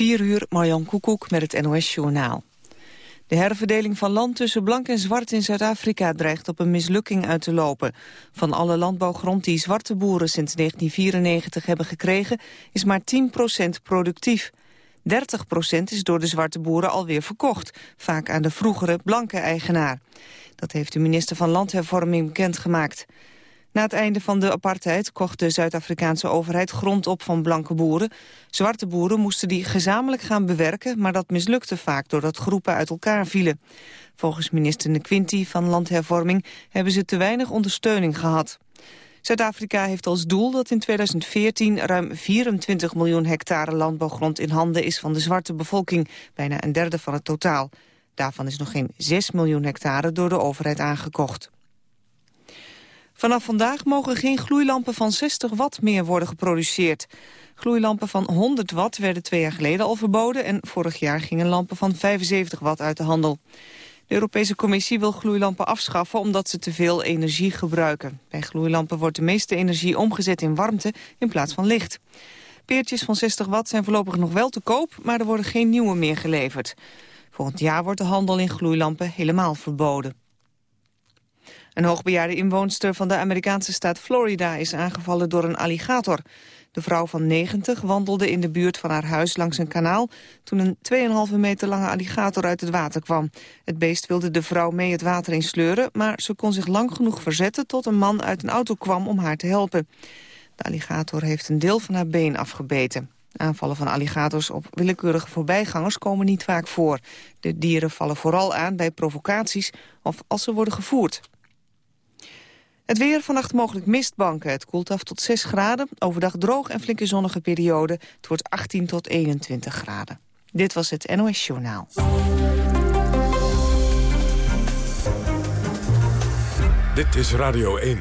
4 uur, Marjan Koekoek met het NOS-journaal. De herverdeling van land tussen blank en zwart in Zuid-Afrika dreigt op een mislukking uit te lopen. Van alle landbouwgrond die zwarte boeren sinds 1994 hebben gekregen, is maar 10% productief. 30% is door de zwarte boeren alweer verkocht, vaak aan de vroegere blanke eigenaar. Dat heeft de minister van Landhervorming bekendgemaakt. Na het einde van de apartheid kocht de Zuid-Afrikaanse overheid grond op van blanke boeren. Zwarte boeren moesten die gezamenlijk gaan bewerken, maar dat mislukte vaak doordat groepen uit elkaar vielen. Volgens minister Nkwinti van Landhervorming hebben ze te weinig ondersteuning gehad. Zuid-Afrika heeft als doel dat in 2014 ruim 24 miljoen hectare landbouwgrond in handen is van de zwarte bevolking, bijna een derde van het totaal. Daarvan is nog geen 6 miljoen hectare door de overheid aangekocht. Vanaf vandaag mogen geen gloeilampen van 60 watt meer worden geproduceerd. Gloeilampen van 100 watt werden twee jaar geleden al verboden... en vorig jaar gingen lampen van 75 watt uit de handel. De Europese Commissie wil gloeilampen afschaffen omdat ze te veel energie gebruiken. Bij gloeilampen wordt de meeste energie omgezet in warmte in plaats van licht. Peertjes van 60 watt zijn voorlopig nog wel te koop, maar er worden geen nieuwe meer geleverd. Volgend jaar wordt de handel in gloeilampen helemaal verboden. Een hoogbejaarde inwoonster van de Amerikaanse staat Florida is aangevallen door een alligator. De vrouw van 90 wandelde in de buurt van haar huis langs een kanaal... toen een 2,5 meter lange alligator uit het water kwam. Het beest wilde de vrouw mee het water insleuren... maar ze kon zich lang genoeg verzetten tot een man uit een auto kwam om haar te helpen. De alligator heeft een deel van haar been afgebeten. Aanvallen van alligators op willekeurige voorbijgangers komen niet vaak voor. De dieren vallen vooral aan bij provocaties of als ze worden gevoerd. Het weer, vannacht mogelijk mistbanken. Het koelt af tot 6 graden. Overdag droog en flinke zonnige periode. Het wordt 18 tot 21 graden. Dit was het NOS Journaal. Dit is Radio 1.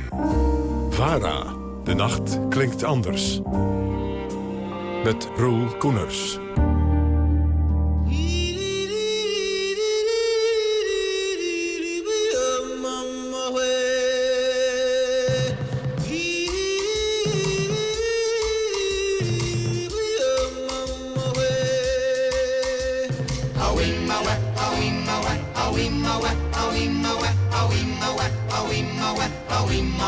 VARA. De nacht klinkt anders. Met Roel Koeners. In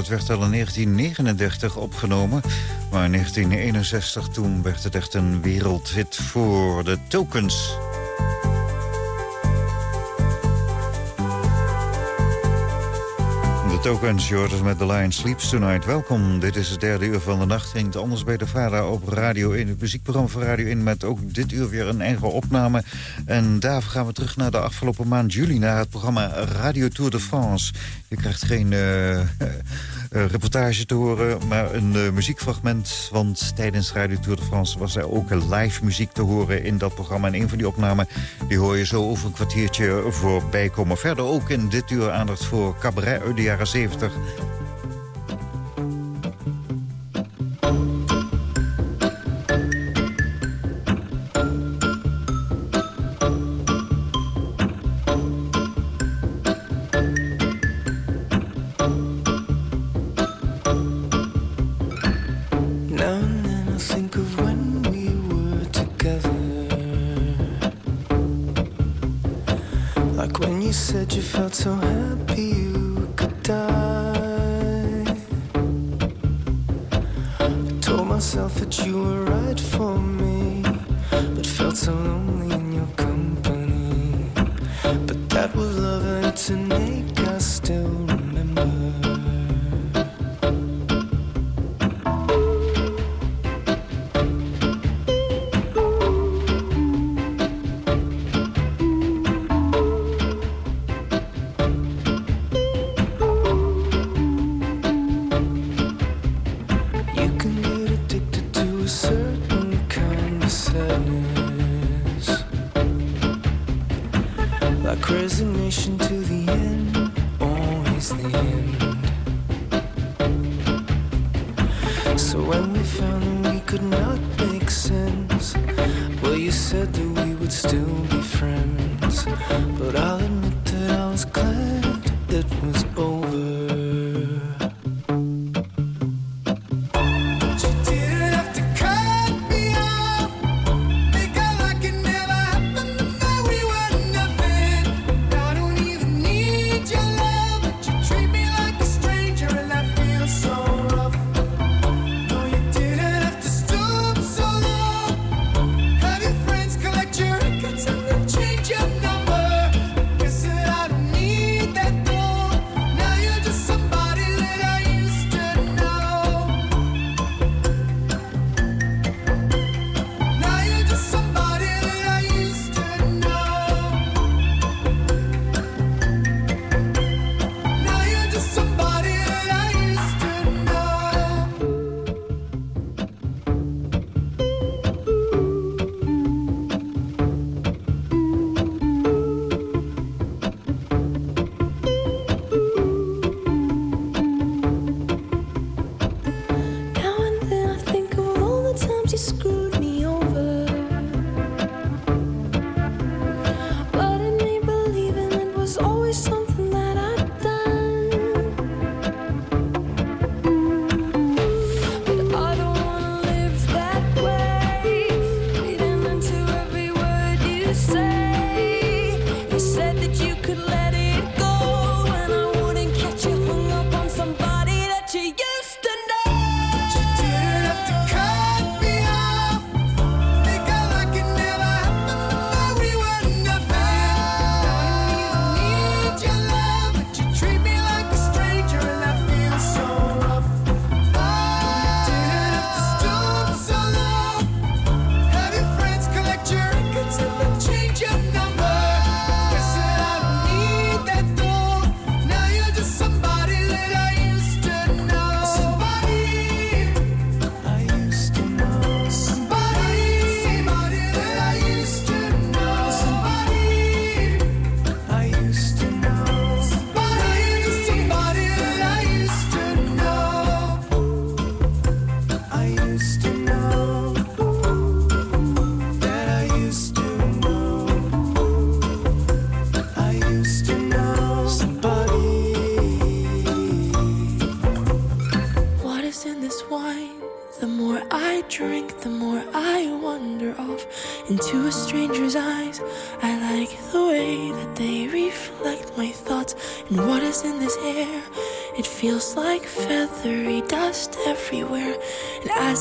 dat werd al in 1939 opgenomen... Maar in 1961 toen werd het echt een wereldhit voor de Tokens. Tokens, Jordans met The Lion Sleeps Tonight. Welkom, dit is het derde uur van de nacht. Ging het anders bij de vader op Radio 1. Het muziekprogramma van Radio 1 met ook dit uur weer een eigen opname. En daarvoor gaan we terug naar de afgelopen maand juli... naar het programma Radio Tour de France. Je krijgt geen... Uh, reportage te horen, maar een uh, muziekfragment. Want tijdens Radio Tour de France was er ook live muziek te horen in dat programma. En een van die opnamen die hoor je zo over een kwartiertje voorbij komen. Verder ook in dit uur aandacht voor cabaret uit de jaren 70.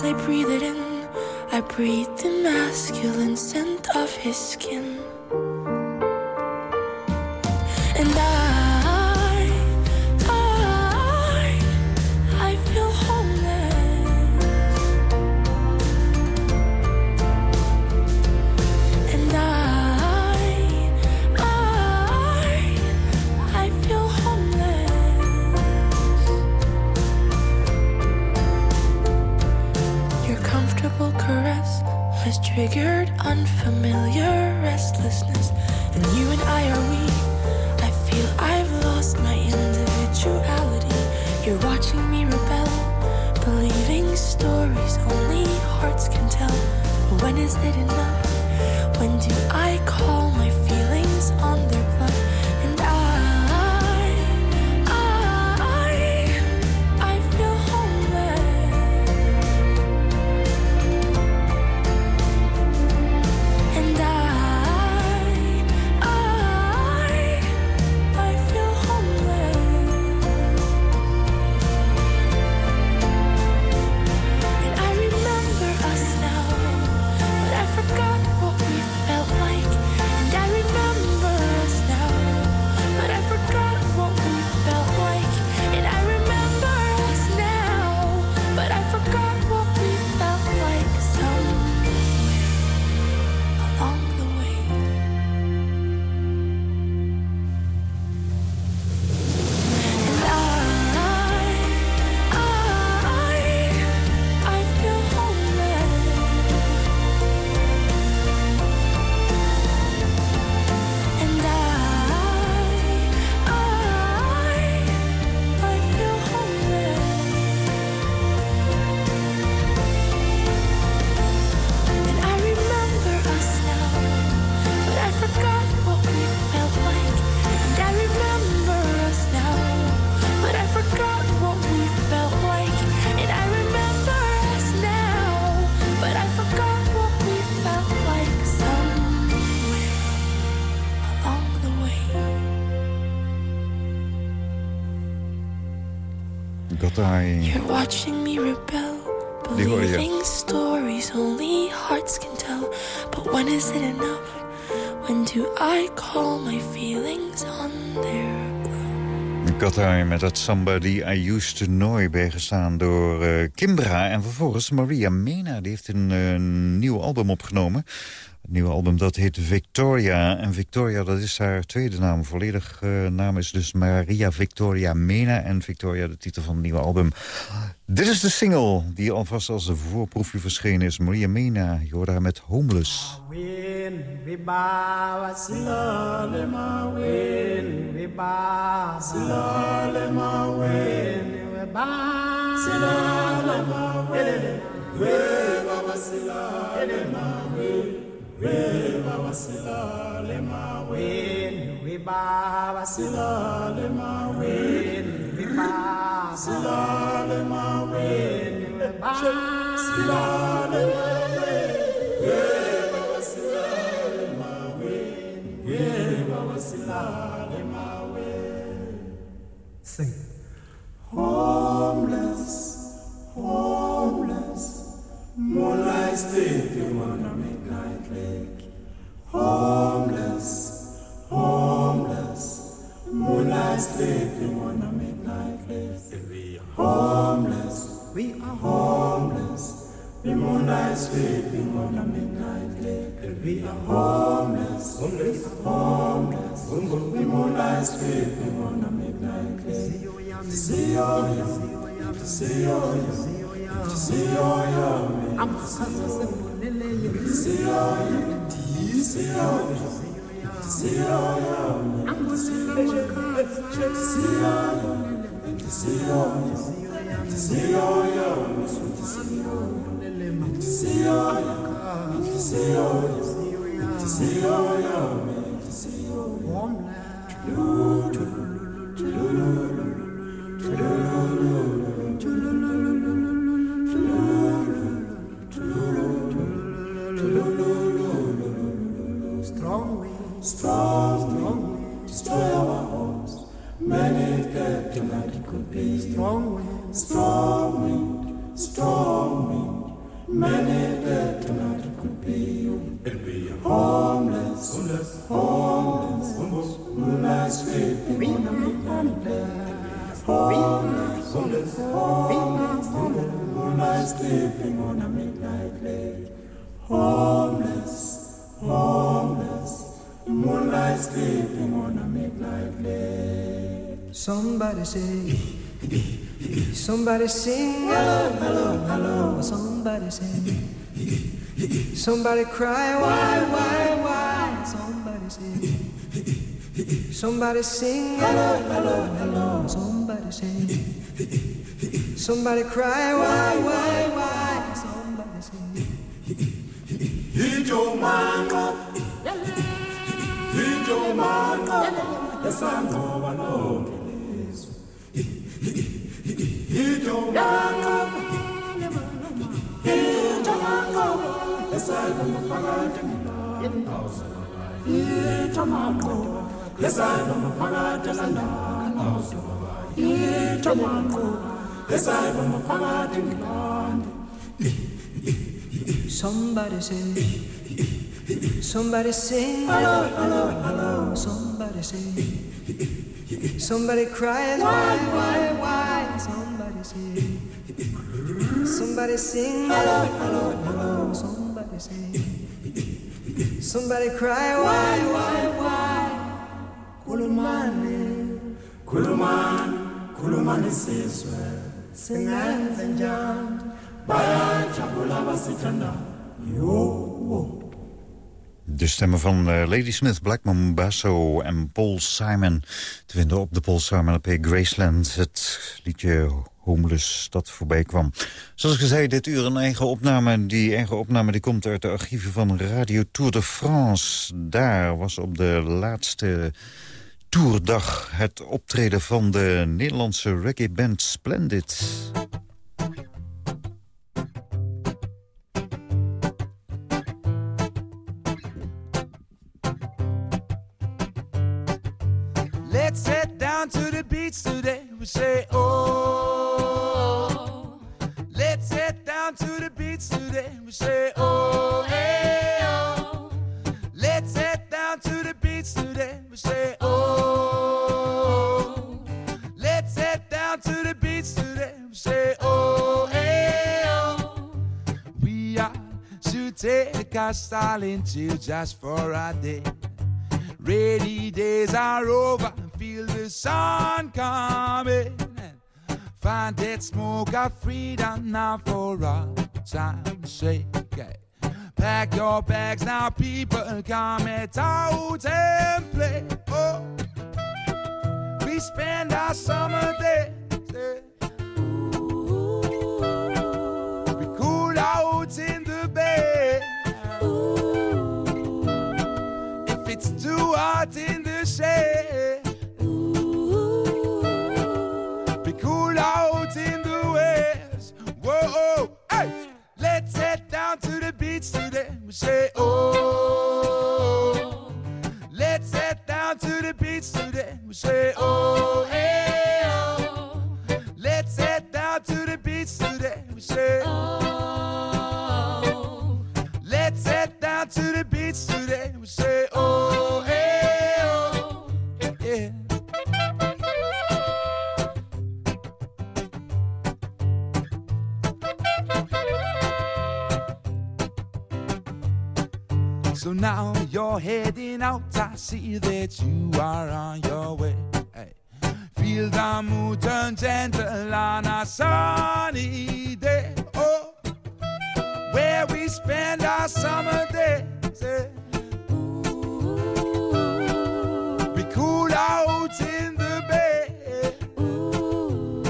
I breathe it in, I breathe the masculine scent of his skin. I. You're watching me rebel, Die hoor je. believing stories only hearts can tell. But when is it enough? When do I call my feelings on their Qatar met dat Somebody I Used To Know bijgestaan door eh, Kimbra. En vervolgens Maria Mena, die heeft een eh, nieuw album opgenomen. Het nieuwe album dat heet Victoria. En Victoria, dat is haar tweede naam. Volledig eh, naam is dus Maria Victoria Mena. En Victoria, de titel van het nieuwe album. Dit is de single die alvast als een voorproefje verschenen is. Maria Mena, je hoort haar met Homeless. When we bow slowly, my when we bow slowly, my when We moonlight sleeping on a midnight lake, and we are homeless, homeless, homeless. We moonlight sleeping on a midnight lake. See your yum, see your yum, see all yum. I'm see your yum, see your yum, see all yum. I'm see your yum, see your yum, see your yum, see your yum. Womna. True, true. Be homeless, homeless, homeless. Moonlight sleeping on a midnight bed. Homeless, homeless, homeless, homeless. Moonlight sleeping on a midnight bed. Homeless, homeless. Moonlight sleeping on a midnight bed. Somebody say, somebody sing, hello, hello, hello. Somebody sing, somebody cry, why, why, why? Somebody say, somebody sing, hello, hello, hello. Somebody sing, somebody cry, why, why, why? Somebody sing. Hit your up. Hit your up. Yes, I know, I know it is. Hit your man Somebody say, somebody sing, hello, hello, hello. Somebody say, somebody cries, why, why, why? Somebody say, somebody sing, hello, hello, hello. Somebody say, somebody cry, why, why, why? Kulumani, Kuluman, Kulumani sizwe. singenze njani? Bayajabula basithanda. Yo. De stemmen van eh, Lady Smith, Blackman Basso en Paul Simon... te vinden op de Paul Simon LP Graceland. Het liedje Homeless dat voorbij kwam. Zoals ik zei, dit uur een eigen opname. Die eigen opname die komt uit de archieven van Radio Tour de France. Daar was op de laatste toerdag het optreden van de Nederlandse reggae-band Splendid... style into just for a day. Rainy days are over, feel the sun coming. Find that smoke of freedom now for all time's sake. Pack your bags now, people, come out and play. Oh, we spend our summer days. Hot in the shade, be cool out in the waves. Whoa, hey, let's head down to the beach today. We say, oh, let's head down to the beach today. We say, oh, hey, oh, let's head down to the beach today. We say, oh, let's head down to the heading out. I see that you are on your way. Hey. Feel the mood turn gentle on a sunny day. Oh, where we spend our summer days. eh. We cool out in the bay. Ooh.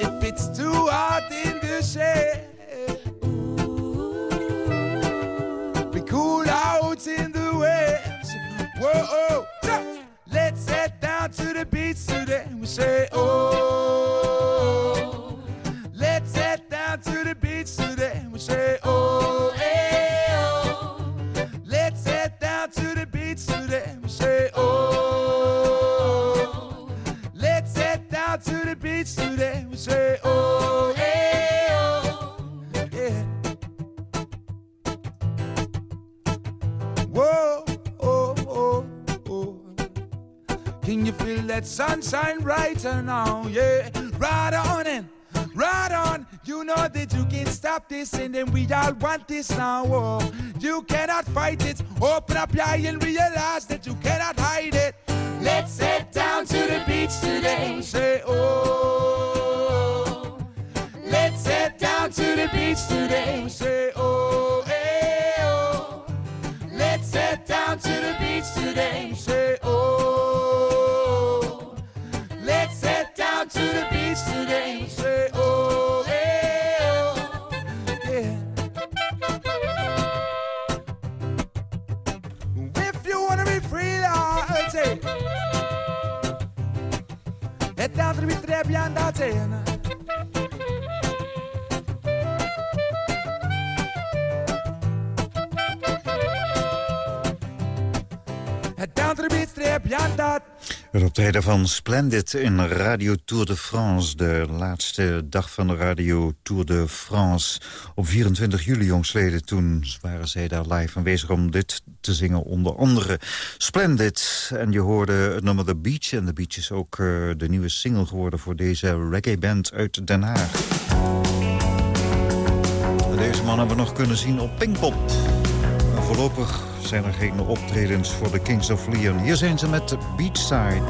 If it's too hot in the shade. Say, all want this now. Oh, you cannot fight it. Open up your eye and realize that you cannot hide it. Let's head down to the beach today. Say, oh. Let's head down to the beach today. Say, oh, hey, oh. Let's head down to the beach today. Say, oh. Let's head down to the beach today. Optreden van Splendid in Radio Tour de France. De laatste dag van de Radio Tour de France. Op 24 juli jongsleden. Toen waren zij daar live aanwezig om dit te zingen. Onder andere Splendid. En je hoorde het nummer The Beach. En The Beach is ook eh, de nieuwe single geworden voor deze reggae-band uit Den Haag. Deze man hebben we nog kunnen zien op Pinkpop. Voorlopig zijn er geen optredens voor de Kings of Leon. Hier zijn ze met Beachside.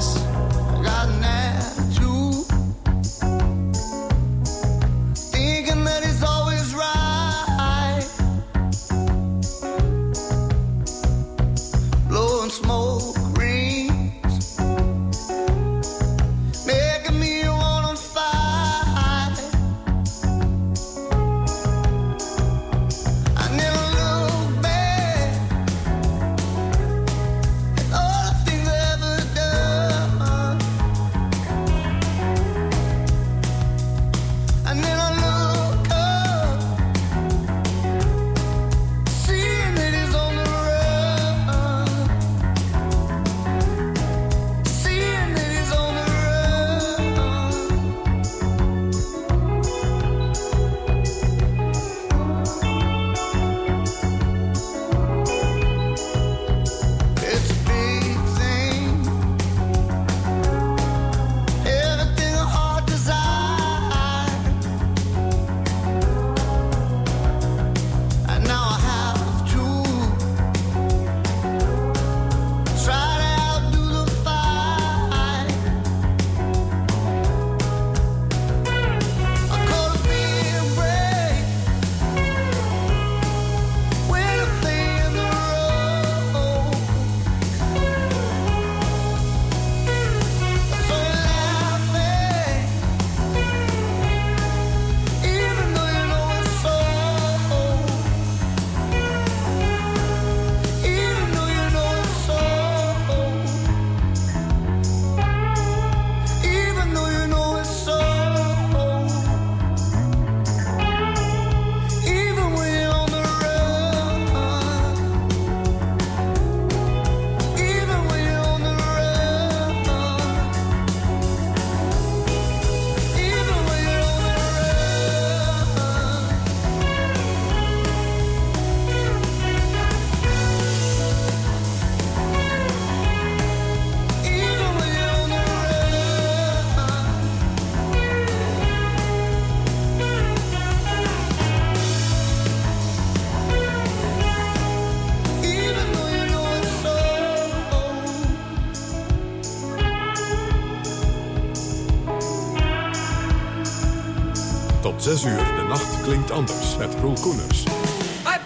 6 uur, de nacht klinkt anders met Roel Koeners.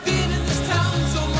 Been in this town so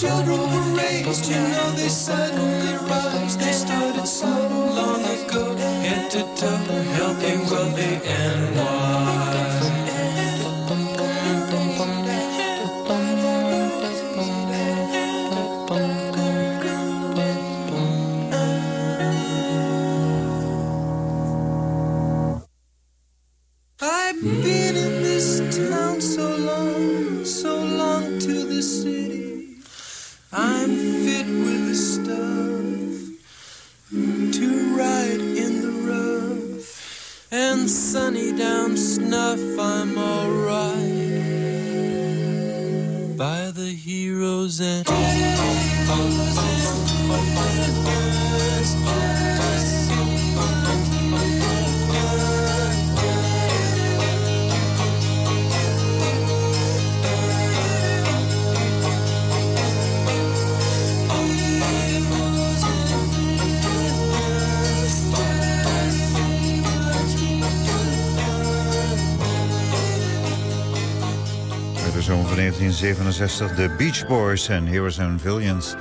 children were raised, you know they suddenly rise. They started so long ago, head to toe, healthy, wealthy, and wise. 1967, de Beach Boys en Heroes and Villains.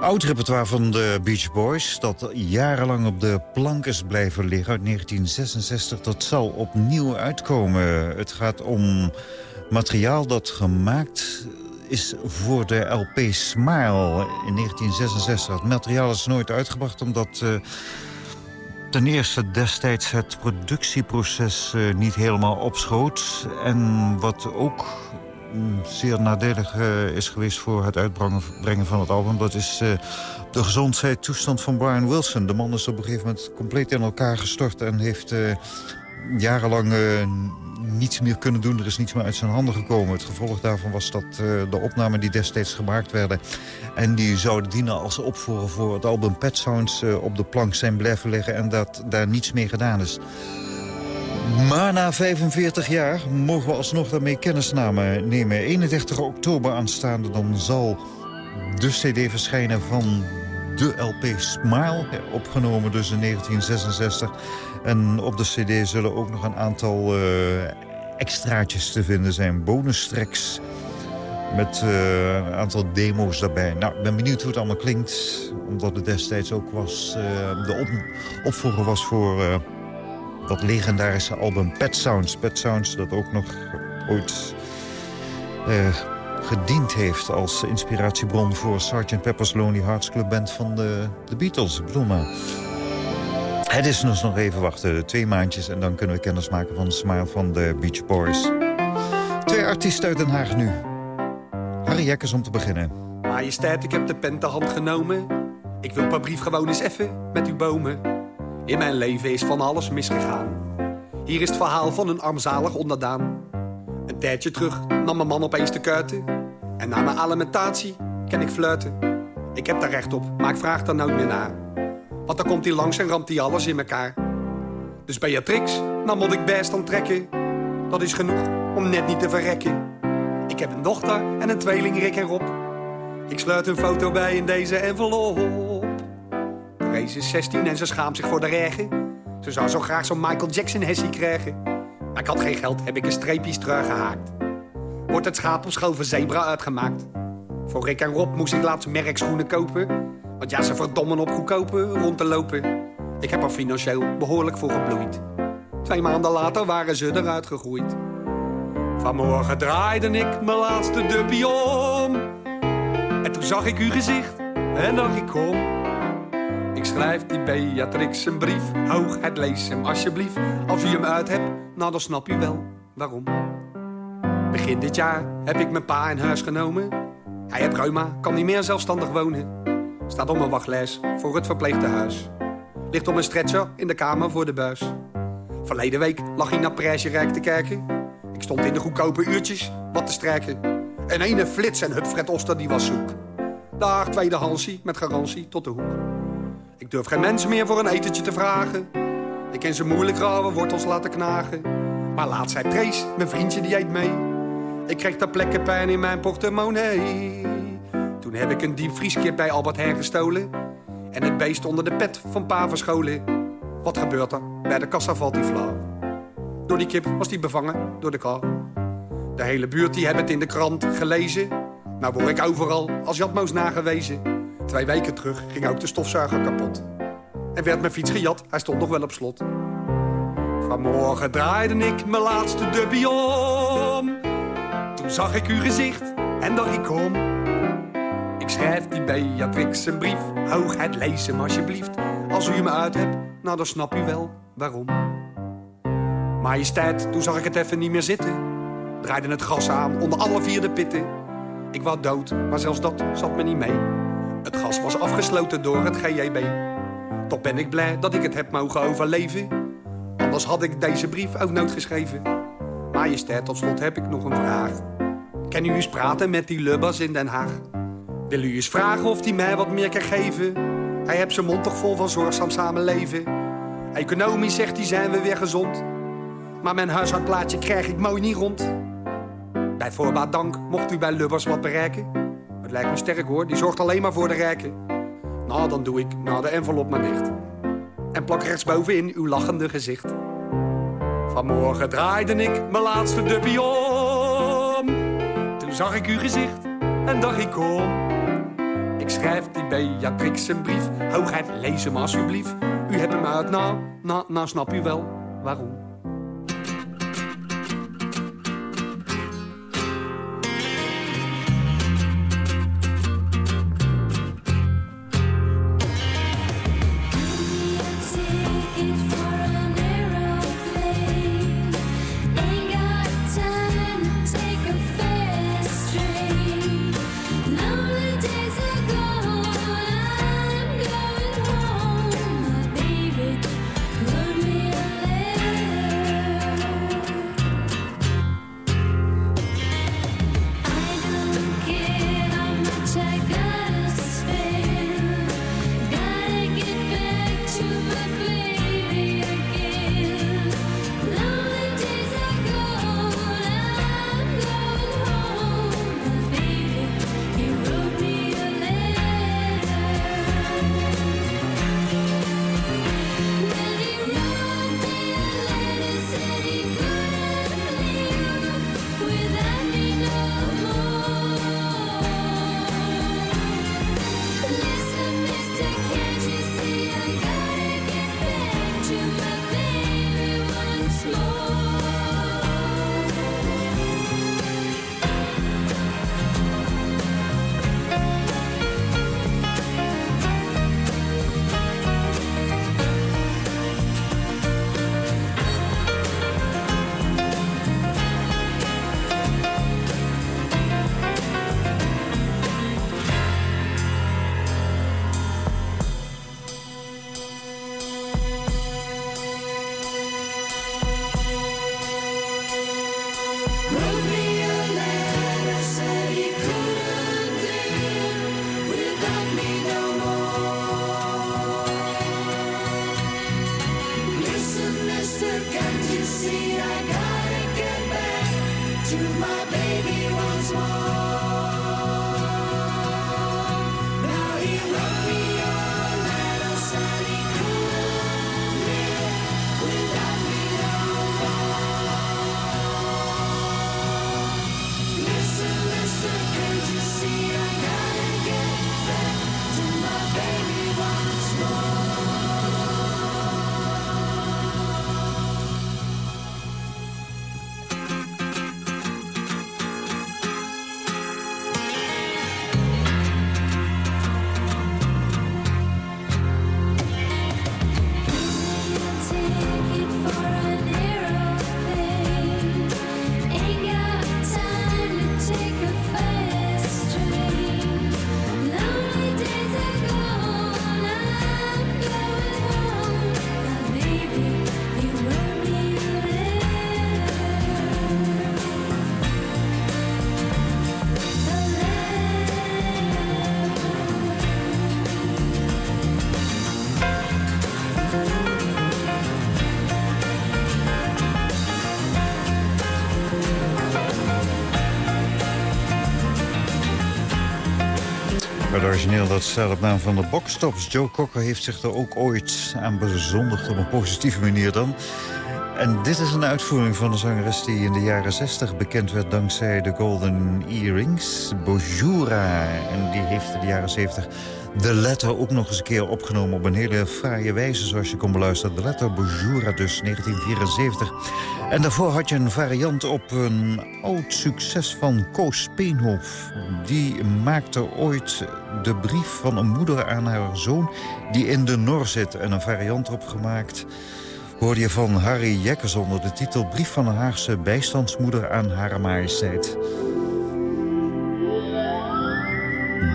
Oud repertoire van de Beach Boys, dat jarenlang op de plank is blijven liggen uit 1966. Dat zal opnieuw uitkomen. Het gaat om materiaal dat gemaakt is voor de LP Smile in 1966. Het materiaal is nooit uitgebracht omdat... eh, ten eerste destijds het productieproces eh, niet helemaal opschoot. En wat ook zeer nadelig eh, is geweest voor het uitbrengen brengen van het album... dat is eh, de gezondheidstoestand van Brian Wilson. De man is op een gegeven moment compleet in elkaar gestort... en heeft eh, jarenlang niets meer kunnen doen. Er is niets meer uit zijn handen gekomen. Het gevolg daarvan was dat de opnamen die destijds gemaakt werden... en die zouden dienen als opvoer voor het album Pet Sounds... op de plank zijn blijven liggen en dat daar niets mee gedaan is. Maar na 45 jaar mogen we alsnog daarmee kennis nemen. 31 oktober aanstaande dan zal de cd verschijnen van de LP Smile. Opgenomen dus in 1966. En op de cd zullen ook nog een aantal eh, extraatjes te vinden zijn. Bonustracks met eh, een aantal demo's daarbij. Nou, ik ben benieuwd hoe het allemaal klinkt. Omdat het destijds ook was... eh, de op opvolger was voor... dat legendarische album Pet Sounds. Pet Sounds dat ook nog ooit eh, gediend heeft als inspiratiebron voor Sgt. Pepper's Lonely Hearts Club Band van de, de Beatles. Ik. Het is dus nog even wachten, twee maandjes... en dan kunnen we kennis maken van de smile van de Beach Boys. Twee artiesten uit Den Haag nu. Harry Jekkers om te beginnen. Majesteit, ik heb de pen ter hand genomen. Ik wil per gewoon eens even met u bomen. In mijn leven is van alles misgegaan. Hier is het verhaal van een armzalig onderdaan. Een tijdje terug nam mijn man opeens de kuiten. En na mijn alimentatie ken ik fluiten. Ik heb daar recht op, maar ik vraag daar nooit meer naar. Want dan komt hij langs en ramt hij alles in elkaar. Dus Beatrix, nou moet ik best aan trekken. Dat is genoeg om net niet te verrekken. Ik heb een dochter en een tweeling Rick en Rob. Ik sluit een foto bij in deze envelop. Therese is 16 en ze schaamt zich voor de regen. Ze zou zo graag zo'n Michael Jackson hessie krijgen. Maar ik had geen geld, heb ik een streepjes teruggehaakt. Wordt het schaap op school zebra uitgemaakt. Voor Rick en Rob moest ik laatst merkschoenen kopen. Want ja, ze verdommen op goedkope rond te lopen. Ik heb er financieel behoorlijk voor gebloeid. Twee maanden later waren ze eruit gegroeid. Vanmorgen draaide ik mijn laatste dubbie om. En toen zag ik uw gezicht en dacht ik kom. Ik schrijf die Beatrix een brief. Hoogheid, lees hem alsjeblieft. Als u hem uit hebt, nou dan snap u wel waarom. Begin dit jaar heb ik mijn pa in huis genomen. Hij heeft reuma, kan niet meer zelfstandig wonen. Staat op mijn wachtlijst voor het verpleegtehuis. Ligt op een stretcher in de kamer voor de buis. Verleden week lag hij naar prijsje te kijken. Ik stond in de goedkope uurtjes wat te strijken. En ene flits en Hupfred Oster die was zoek. Daar tweede Hansie met garantie tot de hoek. Ik durf geen mens meer voor een etentje te vragen. Ik ken ze moeilijk rauwe wortels laten knagen. Maar laat zei Trace, mijn vriendje die eet mee. Ik kreeg ter plekke pijn in mijn portemonnee. Toen heb ik een diepvrieskip bij Albert Heijn gestolen. En het beest onder de pet van pa verscholen. Wat gebeurt er? Bij de kassa valt flauw. Door die kip was die bevangen door de kar. De hele buurt die hebben het in de krant gelezen. Nou word ik overal als Jatmoos nagewezen. Twee weken terug ging ook de stofzuiger kapot. En werd mijn fiets gejat, hij stond nog wel op slot. Vanmorgen draaide ik mijn laatste dubbie om. Toen zag ik uw gezicht en dacht ik kom. Ik schrijf die Beatrix een brief. Hoogheid, lees hem alsjeblieft. Als u me uit hebt, nou dan snap u wel waarom. Majesteit, toen zag ik het even niet meer zitten. Draaide het gas aan onder alle vier de pitten. Ik was dood, maar zelfs dat zat me niet mee. Het gas was afgesloten door het GJB. Toch ben ik blij dat ik het heb mogen overleven. Anders had ik deze brief ook nooit geschreven. Majesteit, tot slot heb ik nog een vraag. Kan u eens praten met die lubbers in Den Haag? Wil u eens vragen of hij mij wat meer kan geven? Hij heeft zijn mond toch vol van zorgzaam samenleven. Economisch zegt hij zijn we weer gezond. Maar mijn huishoudplaatje krijg ik mooi niet rond. Bij voorbaat dank mocht u bij Lubbers wat bereiken. Lijkt me sterk hoor, die zorgt alleen maar voor de rijken. Nou, dan doe ik na de envelop maar dicht. En plak rechtsbovenin uw lachende gezicht. Vanmorgen draaide ik mijn laatste dubbie om. Toen zag ik uw gezicht en dacht ik kom. Ik schrijf die Beatrix een brief. Hoogheid, lees hem alsjeblieft. U hebt hem uit, nou, nou, nou snap u wel waarom. Dat staat op naam van de Boxtops. Joe Cocker heeft zich er ook ooit aan bezondigd op een positieve manier dan. En dit is een uitvoering van de zangeres die in de jaren 60 bekend werd dankzij de Golden Earrings, Bojura. En die heeft in de jaren 70 de letter ook nog eens een keer opgenomen op een hele fraaie wijze, zoals je kon beluisteren. De letter Bojura dus, 1974. En daarvoor had je een variant op een oud succes van Koos Peenhof. Die maakte ooit de brief van een moeder aan haar zoon die in de Nor zit. En een variant opgemaakt hoorde je van Harry Jekkers onder de titel... Brief van een Haagse bijstandsmoeder aan Hare Majesteit.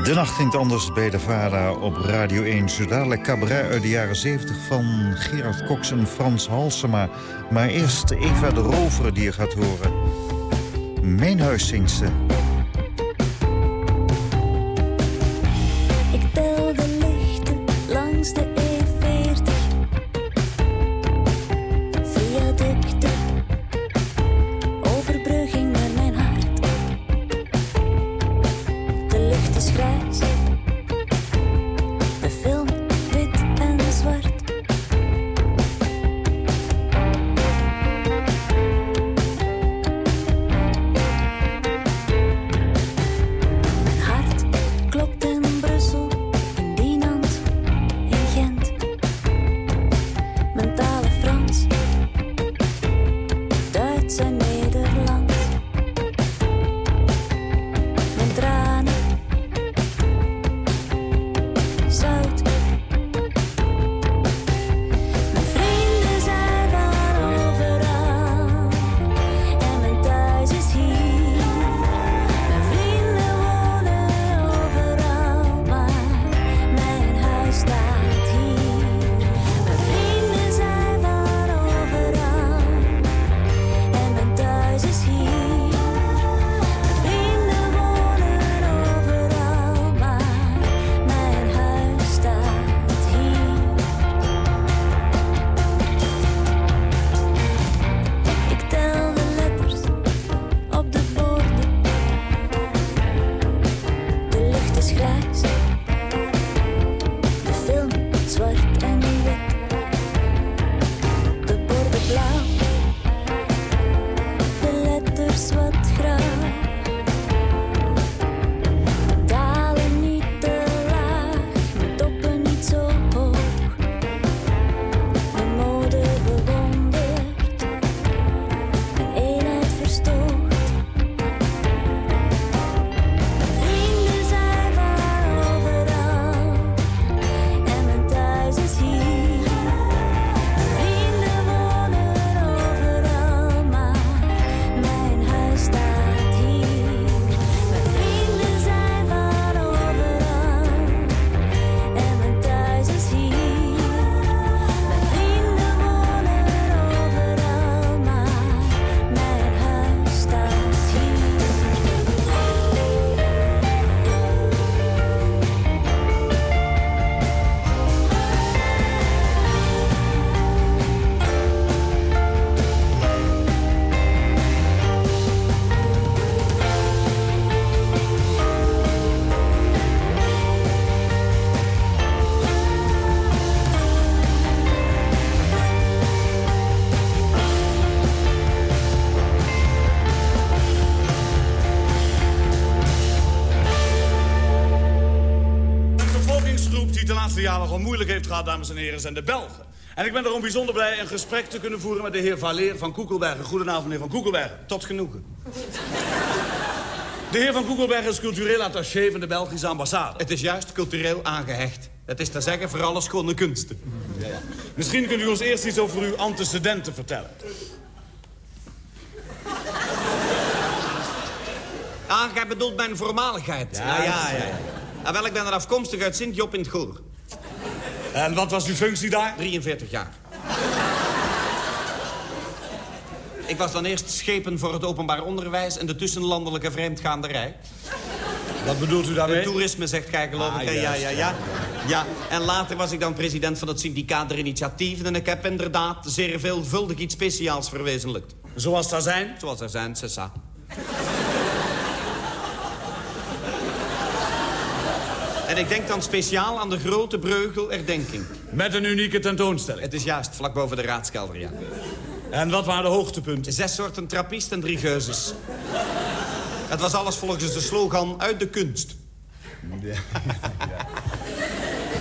De nacht ging anders bij de vader op Radio 1. Zo dadelijk cabaret uit de jaren 70 van Gerard Cox en Frans Halsema. Maar eerst Eva de Rover die je gaat horen. Mijn huis zingt ze. Moeilijk heeft gehad, dames en heren, zijn de Belgen. En ik ben daarom bijzonder blij een gesprek te kunnen voeren met de heer Valeer van Koekelbergen. Goedenavond, meneer van Koekelbergen. Tot genoegen. De heer van Koekelbergen is cultureel attaché van de Belgische ambassade. Het is juist cultureel aangehecht. Het is te zeggen voor alle schone kunsten. Misschien kunt u ons eerst iets over uw antecedenten vertellen. Ah, jij bedoelt mijn voormaligheid. Ja, ja, ja. ja. Ah, wel, ik ben er afkomstig uit Sint-Job in het Goor. En wat was uw functie daar? 43 jaar. Ik was dan eerst schepen voor het openbaar onderwijs... en de tussenlandelijke vreemdgaanderij. Wat bedoelt u daarmee? Toerisme, zegt gij, geloof Ah, ik. hè? Ja, ja, ja. ja. En later was ik dan president van het syndicaat der initiatieven... en ik heb inderdaad zeer veelvuldig iets speciaals verwezenlijkt. Zoals daar zijn? Zoals er zijn, Sessa. En ik denk dan speciaal aan de grote breugel herdenking. Met een unieke tentoonstelling. Het is juist, vlak boven de raadskelder, ja. En wat waren de hoogtepunten? Zes soorten trappist en drie geuzes. Het was alles volgens de slogan uit de kunst.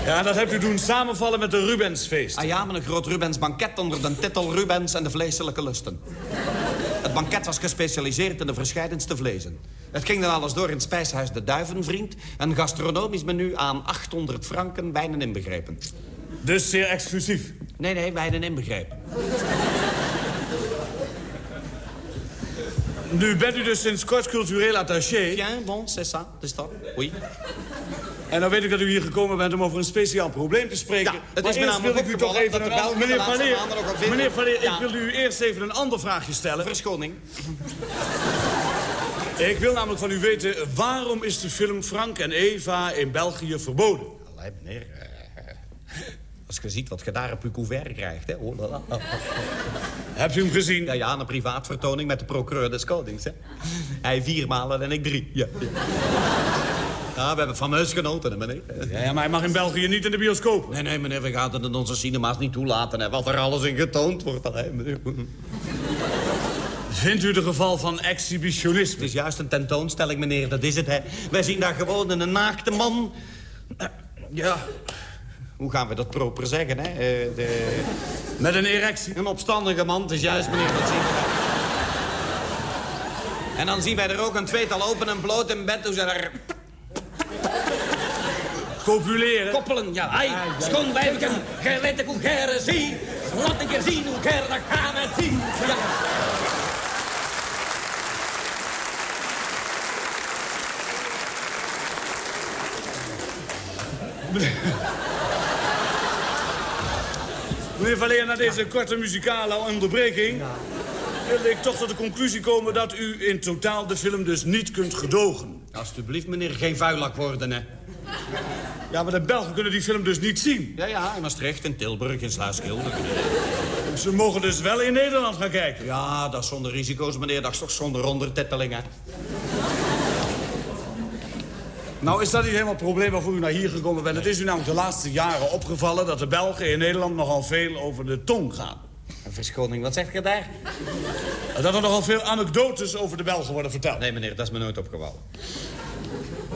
Ja, dat hebt u doen samenvallen met de Rubensfeest. Ah ja, met een groot Rubens banket onder de titel Rubens en de vleeselijke lusten. Het banket was gespecialiseerd in de verscheidenste vlezen. Het ging dan alles door in het spijshuis De Duivenvriend... een gastronomisch menu aan 800 franken, wijnen inbegrepen. Dus zeer exclusief. Nee, nee, wijnen inbegrepen. Nu bent u dus sinds kort cultureel attaché. Bien, bon, c'est ça, is dat. Oui. En dan weet ik dat u hier gekomen bent om over een speciaal probleem te spreken. Ja, het maar is eerst wil ik u toch even... een- meneer nogal veel- meneer Valleer, Ja. ik wil u eerst even een ander vraagje stellen. Verschoning. Ik wil namelijk van u weten... waarom is de film Frank en Eva in België verboden? Allee, meneer. eh, Als je ziet wat je daar op uw couvert krijgt, hè. Oh, la, la. Hebt u hem gezien? Ja, ja, een privaatvertoning met de procureur des konings, hè. Hij vier malen en ik drie. Ja, ja. Ja, we hebben fameus genoten, hè, meneer. Ja, ja, maar hij mag in België niet in de bioscoop. Nee, nee, meneer, we gaan het in onze cinema's niet toelaten, hè. Wat er alles in getoond wordt, hè, meneer. Vindt u de geval van Het exhibitionisme? is juist een tentoonstelling, meneer, dat is het, hè. Wij zien daar gewoon een naakte man... Ja, hoe gaan we dat proper zeggen, hè? Eh, de... Met een erectie? Een opstandige man, het is juist, meneer, dat zien we. En dan zien wij er ook een tweetal open en bloot in bed, hoe ze daar Copuleren? koppelen. Ja, ai, schoon wijfken, gij weet ik hoe gij zie. Laat een keer zien hoe gij dat gaan en zien. Ja. Meneer Valleer, na deze korte muzikale onderbreking... wil ik toch tot de conclusie komen dat u in totaal de film dus niet kunt gedogen. Alsjeblieft, meneer, geen vuilak worden, hè. Ja, maar de Belgen kunnen die film dus niet zien. Ja, ja, in Maastricht, in Tilburg, in Sluiskilde. Ze mogen dus wel in Nederland gaan kijken. Ja, dat is zonder risico's, meneer. Dat is toch zonder ondertitelingen. Nou, is dat niet helemaal het probleem waarvoor u naar hier gekomen bent? Het is u namelijk de laatste jaren opgevallen... dat de Belgen in Nederland nogal veel over de tong gaan. Verschoning, wat zegt je daar? Dat er nogal veel anekdotes over de Belgen worden verteld. Nee, meneer, dat is me nooit opgevallen.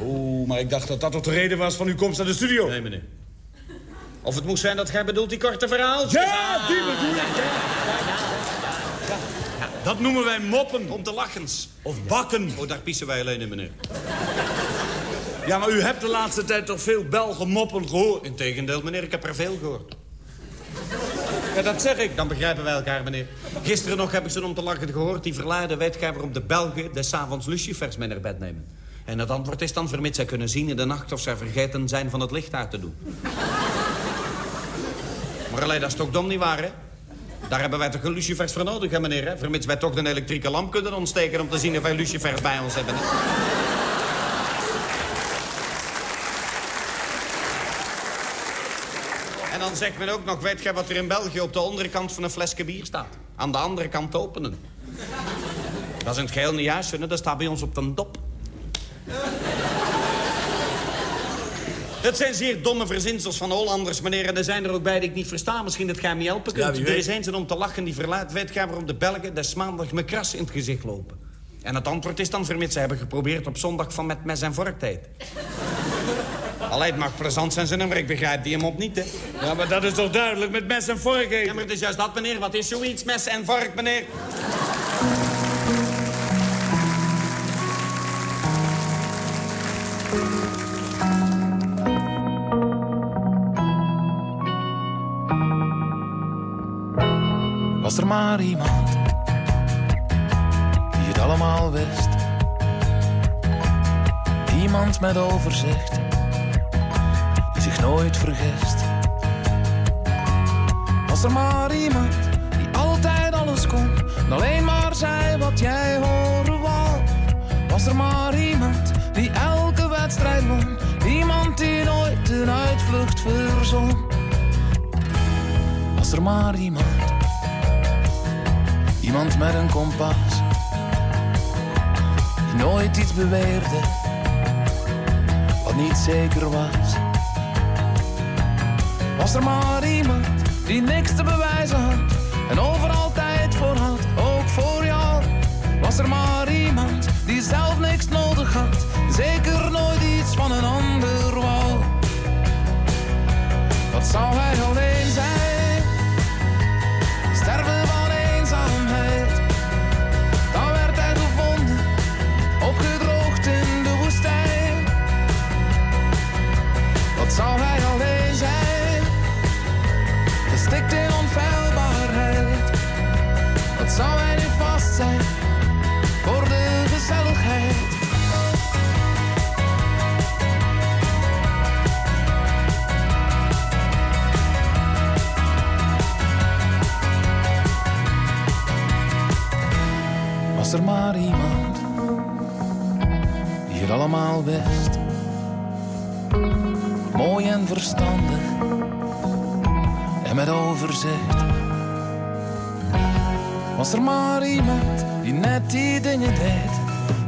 Oeh, maar ik dacht dat dat toch de reden was van uw komst naar de studio. Nee, meneer. Of het moest zijn dat gij bedoelt die korte verhaaltjes. Ja, die bedoel ik, ja. Dat noemen wij moppen. Om te lachens. Of bakken. Oh, daar pissen wij alleen in, meneer. Ja, maar u hebt de laatste tijd toch veel Belgen moppen gehoord? Integendeel, meneer, ik heb er veel gehoord. Ja, dat zeg ik. Dan begrijpen wij elkaar, meneer. Gisteren nog heb ik ze om te lachen gehoord... die verlaarde weet waarom de Belgen des avonds lucifers mee naar bed nemen. En het antwoord is dan vermits zij kunnen zien in de nacht... of zij vergeten zijn van het licht uit te doen. maar alleen, dat is toch dom niet waar, hè? Daar hebben wij toch een lucifers voor nodig, hè, meneer? Hè? Vermits wij toch de elektrieke lamp kunnen ontsteken... om te zien of wij lucifers bij ons hebben. hè? En dan zegt men ook nog, weet jij wat er in België op de onderkant van een flesje bier staat? Aan de andere kant openen. Dat is in het geheel niet juist, hè? dat staat bij ons op de dop. Het zijn zeer domme verzinsels van Hollanders, meneer. En er zijn er ook bij die ik niet versta. Misschien dat gij me helpen kunt. Ja, er eens een om te lachen die verlaat. Weet gij waarom de Belgen des maandag met kras in het gezicht lopen? En het antwoord is dan vermits ze hebben geprobeerd op zondag van met mes en vork te eten. Allee, het mag plezant zijn zijn, maar ik begrijp die hem op niet, hè. Ja, maar dat is toch duidelijk met mes en vork Ja, eten? maar het is juist dat, meneer. Wat is zoiets, mes en vork, meneer? Was er maar iemand die het allemaal wist. Iemand met overzicht, nooit vergist. Was er maar iemand die altijd alles kon, en alleen maar zei wat jij horen wou. Was er maar iemand die elke wedstrijd won, iemand die nooit een uitvlucht verzon. Was er maar iemand Iemand met een kompas Die nooit iets beweerde Wat niet zeker was was er maar iemand die niks te bewijzen had en overal tijd voor had, ook voor jou. Was er maar iemand die zelf niks nodig had, zeker nooit iets van een ander wou. Wat zou hij alleen? Allemaal wist. Mooi en verstandig en met overzicht. Was er maar iemand die net die dingen deed,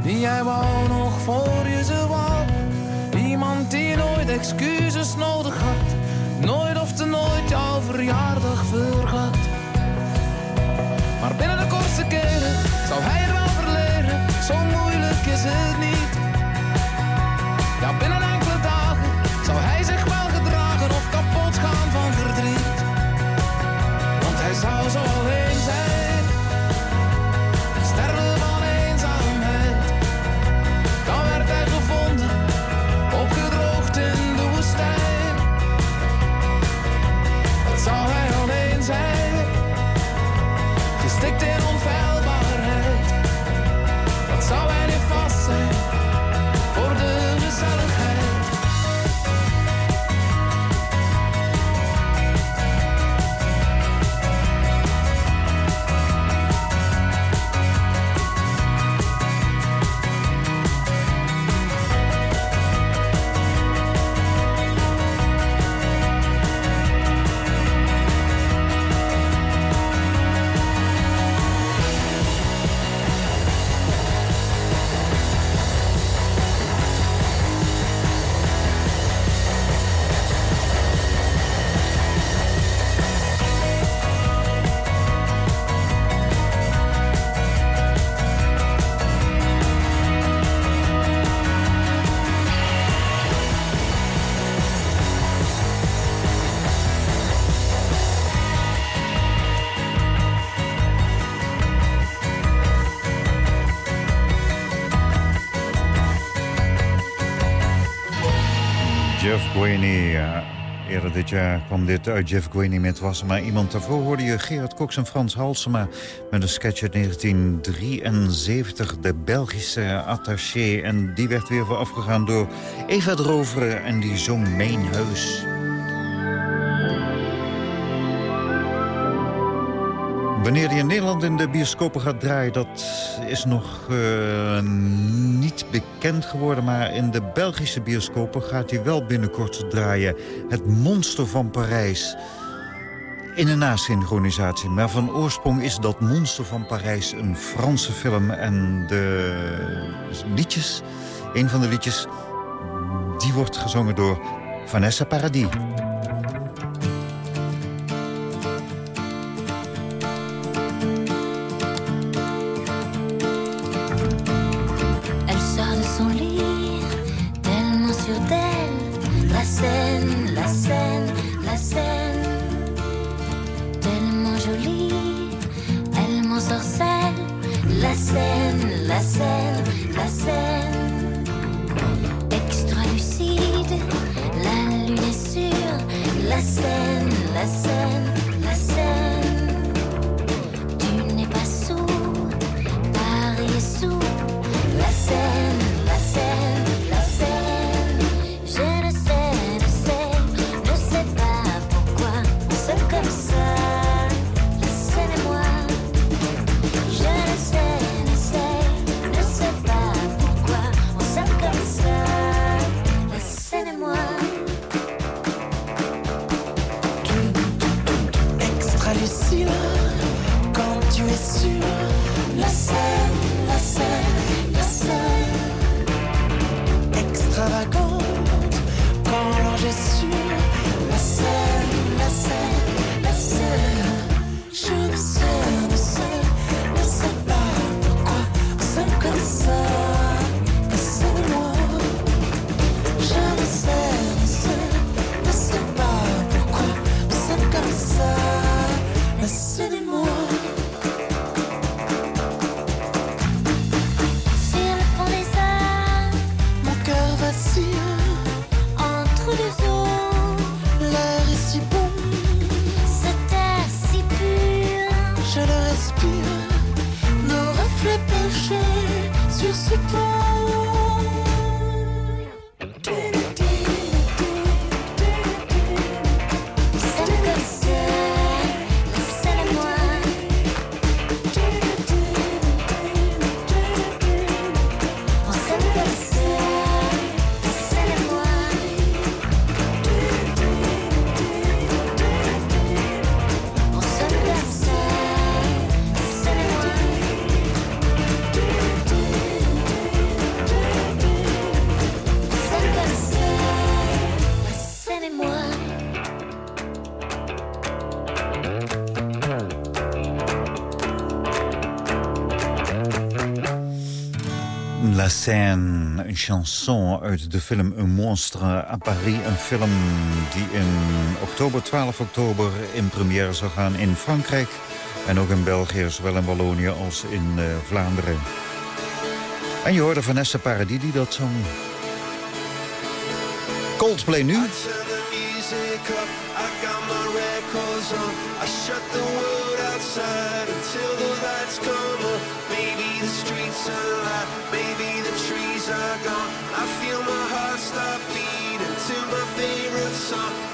die jij wou nog voor je ze wou. Iemand die nooit excuses nodig had, nooit of te nooit jouw verjaardag vergat. Maar binnen de kortste keren zou hij het wel verleden, zo moeilijk is het niet. Ja. Eerder dit jaar kwam dit uit Jeff Guiney met Was maar iemand. Daarvoor hoorde je Gerard Cox en Frans Halsema... met een sketch uit 1973, de Belgische attaché. En die werd weer voorafgegaan door Eva Drover en die zong Mijn Wanneer die in Nederland in de bioscopen gaat draaien... dat is nog eh, niet bekend geworden. Maar in de Belgische bioscopen gaat hij wel binnenkort draaien. Het Monster van Parijs. In een nasynchronisatie. Maar van oorsprong is dat Monster van Parijs een Franse film. En de liedjes, een van de liedjes... die wordt gezongen door Vanessa Paradis. La Seine, een chanson uit de film Un monstre à Paris. Een film die in oktober, 12 oktober in première zou gaan in Frankrijk. En ook in België, zowel in Wallonië als in eh, Vlaanderen. En je hoorde Vanessa Paradis die dat zong. Coldplay nu. I outside until the lights come on. Maybe the streets are light, maybe the trees are gone. I feel my heart stop beating to my favorite song.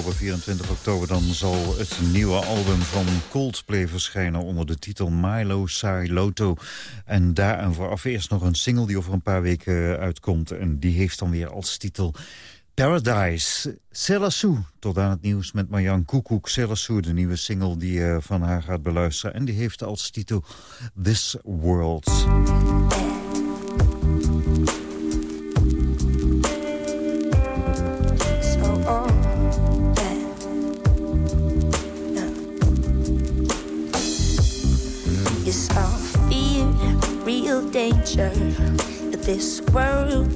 24 oktober... dan zal het nieuwe album van Coldplay verschijnen onder de titel Milo Sailoto. En daaraan vooraf eerst nog een single die over een paar weken uitkomt. En die heeft dan weer als titel Paradise. Selassou, tot aan het nieuws met Marjan Koekoek. Selassou, de nieuwe single die je van haar gaat beluisteren. En die heeft als titel This World. danger. This world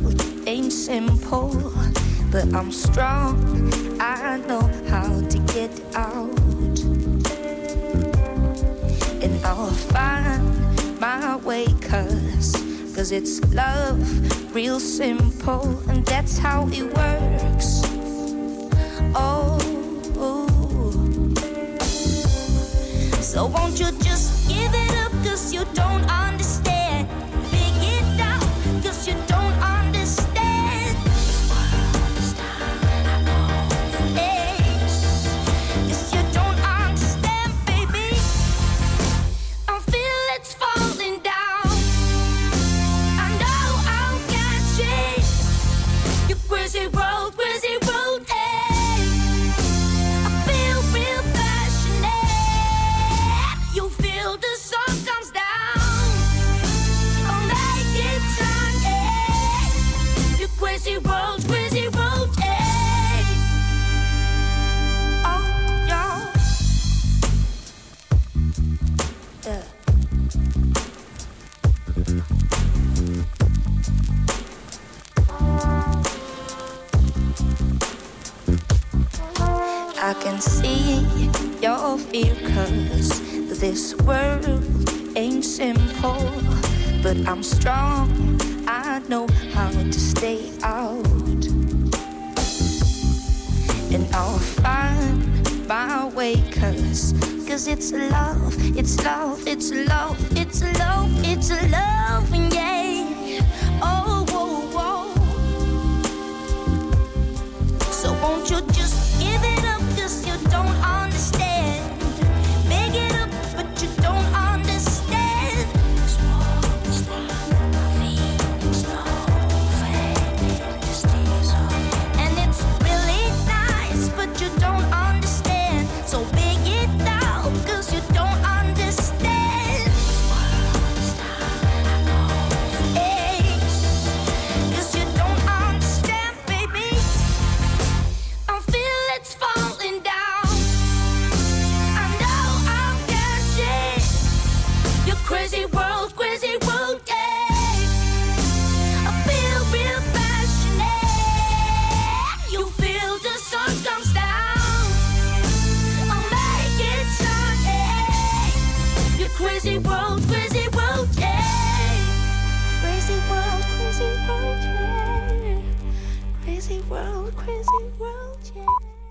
ain't simple, but I'm strong. I know how to get out, and I'll find my way. Cause, cause it's love, real simple, and that's how it works. Oh, so won't you just give it up? Cause you don't understand. it's love, it's love, it's love, it's love, it's love.